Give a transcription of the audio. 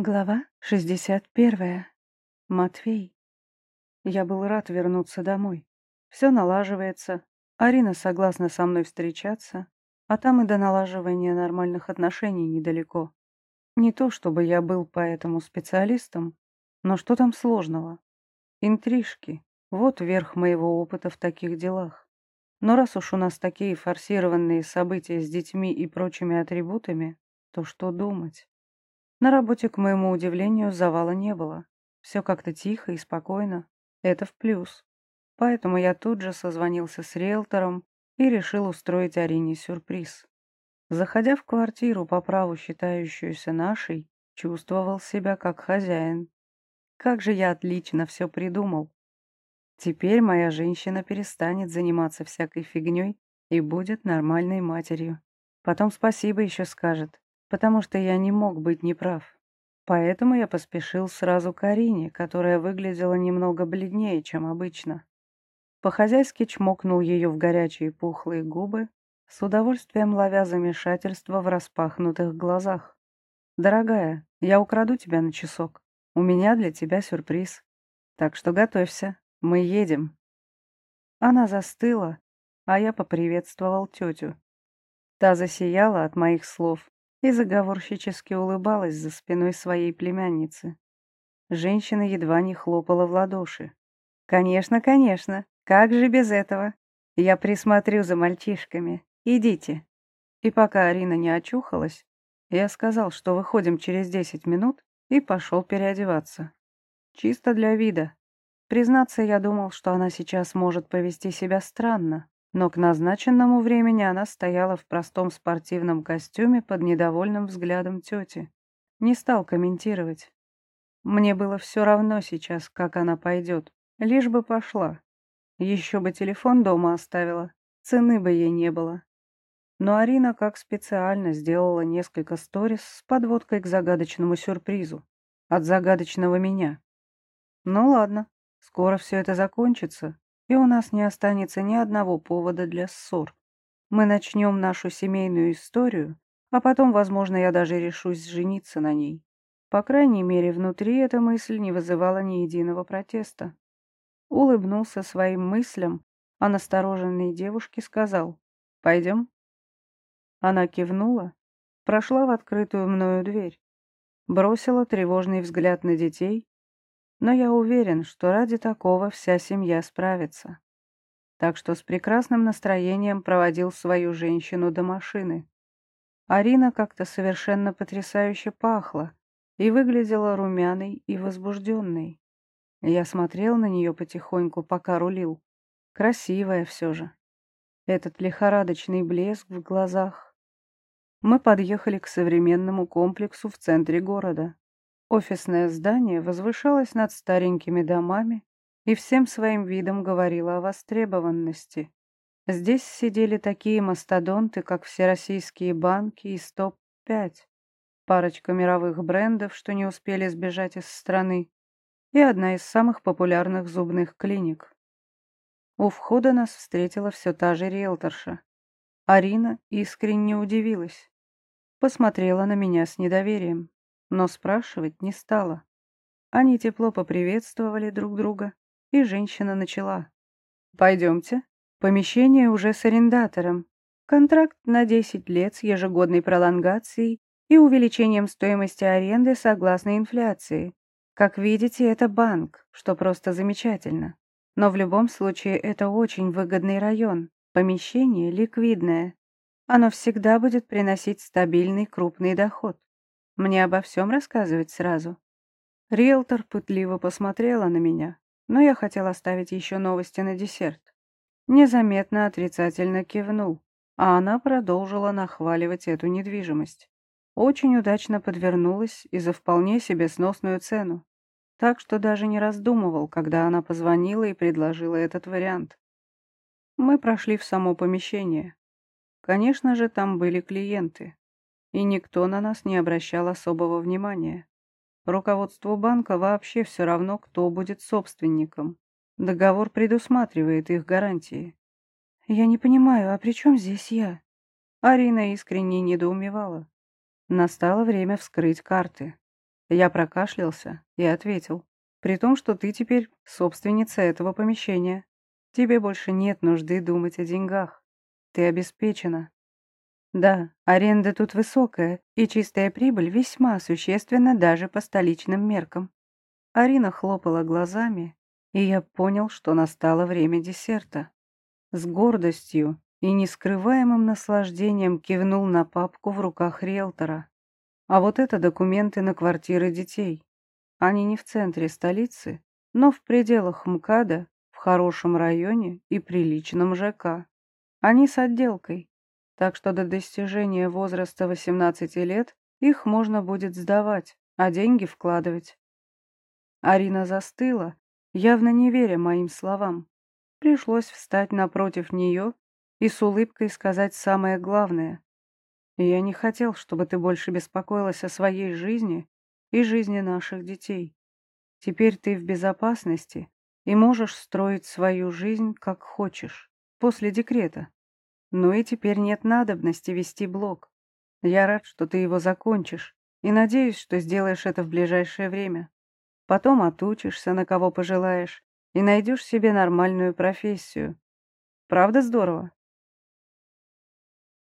Глава 61. Матвей. Я был рад вернуться домой. Все налаживается. Арина согласна со мной встречаться, а там и до налаживания нормальных отношений недалеко. Не то чтобы я был по этому специалистом, но что там сложного? Интрижки. Вот верх моего опыта в таких делах. Но раз уж у нас такие форсированные события с детьми и прочими атрибутами, то что думать? На работе, к моему удивлению, завала не было. Все как-то тихо и спокойно. Это в плюс. Поэтому я тут же созвонился с риэлтором и решил устроить Арине сюрприз. Заходя в квартиру, по праву считающуюся нашей, чувствовал себя как хозяин. Как же я отлично все придумал. Теперь моя женщина перестанет заниматься всякой фигней и будет нормальной матерью. Потом спасибо еще скажет потому что я не мог быть неправ. Поэтому я поспешил сразу к Арине, которая выглядела немного бледнее, чем обычно. По-хозяйски чмокнул ее в горячие пухлые губы, с удовольствием ловя замешательство в распахнутых глазах. «Дорогая, я украду тебя на часок. У меня для тебя сюрприз. Так что готовься, мы едем». Она застыла, а я поприветствовал тетю. Та засияла от моих слов и заговорщически улыбалась за спиной своей племянницы. Женщина едва не хлопала в ладоши. «Конечно, конечно, как же без этого? Я присмотрю за мальчишками. Идите». И пока Арина не очухалась, я сказал, что выходим через десять минут, и пошел переодеваться. Чисто для вида. Признаться, я думал, что она сейчас может повести себя странно, но к назначенному времени она стояла в простом спортивном костюме под недовольным взглядом тети. Не стал комментировать. Мне было все равно сейчас, как она пойдет, лишь бы пошла. Еще бы телефон дома оставила, цены бы ей не было. Но Арина как специально сделала несколько сторис с подводкой к загадочному сюрпризу. От загадочного меня. Ну ладно, скоро все это закончится, и у нас не останется ни одного повода для ссор. Мы начнем нашу семейную историю, а потом, возможно, я даже решусь жениться на ней. По крайней мере, внутри эта мысль не вызывала ни единого протеста. Улыбнулся своим мыслям, а настороженной девушке сказал «Пойдем?». Она кивнула, прошла в открытую мною дверь, бросила тревожный взгляд на детей но я уверен, что ради такого вся семья справится. Так что с прекрасным настроением проводил свою женщину до машины. Арина как-то совершенно потрясающе пахла и выглядела румяной и возбужденной. Я смотрел на нее потихоньку, пока рулил. Красивая все же. Этот лихорадочный блеск в глазах. Мы подъехали к современному комплексу в центре города. Офисное здание возвышалось над старенькими домами и всем своим видом говорило о востребованности. Здесь сидели такие мастодонты, как Всероссийские банки и СТОП-5, парочка мировых брендов, что не успели сбежать из страны, и одна из самых популярных зубных клиник. У входа нас встретила все та же риэлторша. Арина искренне удивилась. Посмотрела на меня с недоверием но спрашивать не стала. Они тепло поприветствовали друг друга, и женщина начала. «Пойдемте. Помещение уже с арендатором. Контракт на 10 лет с ежегодной пролонгацией и увеличением стоимости аренды согласно инфляции. Как видите, это банк, что просто замечательно. Но в любом случае это очень выгодный район. Помещение ликвидное. Оно всегда будет приносить стабильный крупный доход. Мне обо всем рассказывать сразу?» Риэлтор пытливо посмотрела на меня, но я хотел оставить еще новости на десерт. Незаметно отрицательно кивнул, а она продолжила нахваливать эту недвижимость. Очень удачно подвернулась и за вполне себе сносную цену. Так что даже не раздумывал, когда она позвонила и предложила этот вариант. Мы прошли в само помещение. Конечно же, там были клиенты и никто на нас не обращал особого внимания. Руководству банка вообще все равно, кто будет собственником. Договор предусматривает их гарантии. «Я не понимаю, а при чем здесь я?» Арина искренне недоумевала. Настало время вскрыть карты. Я прокашлялся и ответил. При том, что ты теперь собственница этого помещения. Тебе больше нет нужды думать о деньгах. Ты обеспечена. Да, аренда тут высокая, и чистая прибыль весьма существенна даже по столичным меркам. Арина хлопала глазами, и я понял, что настало время десерта. С гордостью и нескрываемым наслаждением кивнул на папку в руках риэлтора. А вот это документы на квартиры детей. Они не в центре столицы, но в пределах МКАДа, в хорошем районе и приличном ЖК. Они с отделкой, так что до достижения возраста 18 лет их можно будет сдавать, а деньги вкладывать. Арина застыла, явно не веря моим словам. Пришлось встать напротив нее и с улыбкой сказать самое главное. Я не хотел, чтобы ты больше беспокоилась о своей жизни и жизни наших детей. Теперь ты в безопасности и можешь строить свою жизнь как хочешь, после декрета. Ну и теперь нет надобности вести блог. Я рад, что ты его закончишь, и надеюсь, что сделаешь это в ближайшее время. Потом отучишься, на кого пожелаешь, и найдешь себе нормальную профессию. Правда здорово?